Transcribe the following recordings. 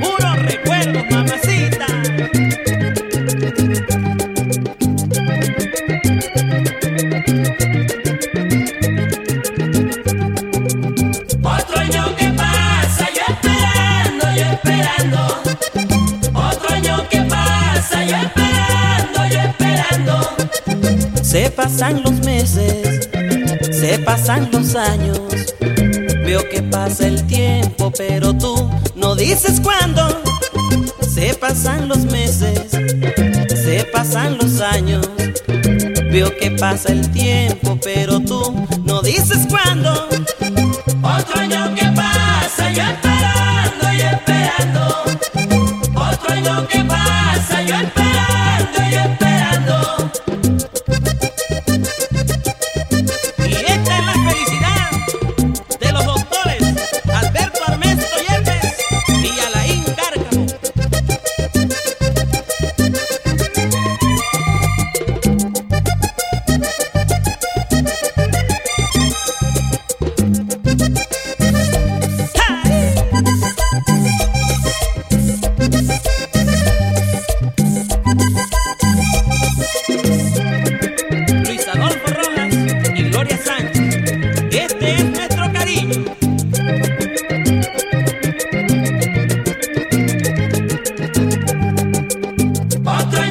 Unos recuerdos, mamacita. Otro año que pasa yo esperando y esperando. Otro año que pasa, yo esperando y esperando. Se pasan los meses, se pasan los años. Veo que pasa el tiempo, pero tú no dices cuándo. Se pasan los meses, se pasan los años. Veo que pasa el tiempo, pero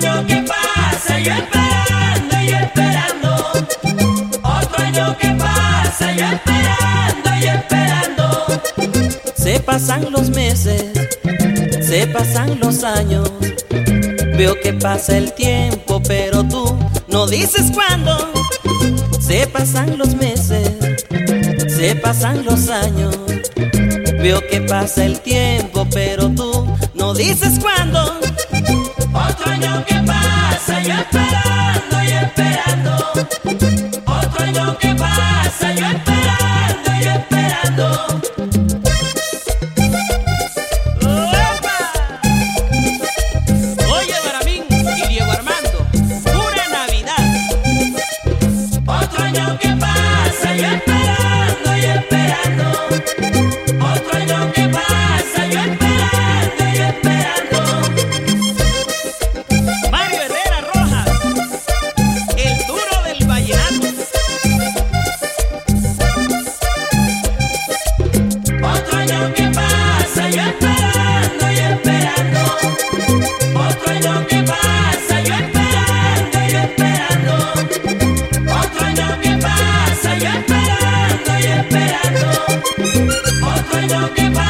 año que pasa, yo esperando, yo esperando. Otro año que pasa, yo esperando, yo esperando. Se pasan los meses, se pasan los años. Veo que pasa el tiempo, pero tú no dices cuándo. Se pasan los meses, se pasan los años. Veo que pasa el tiempo, pero tú no dices cuándo. sueño que lo que.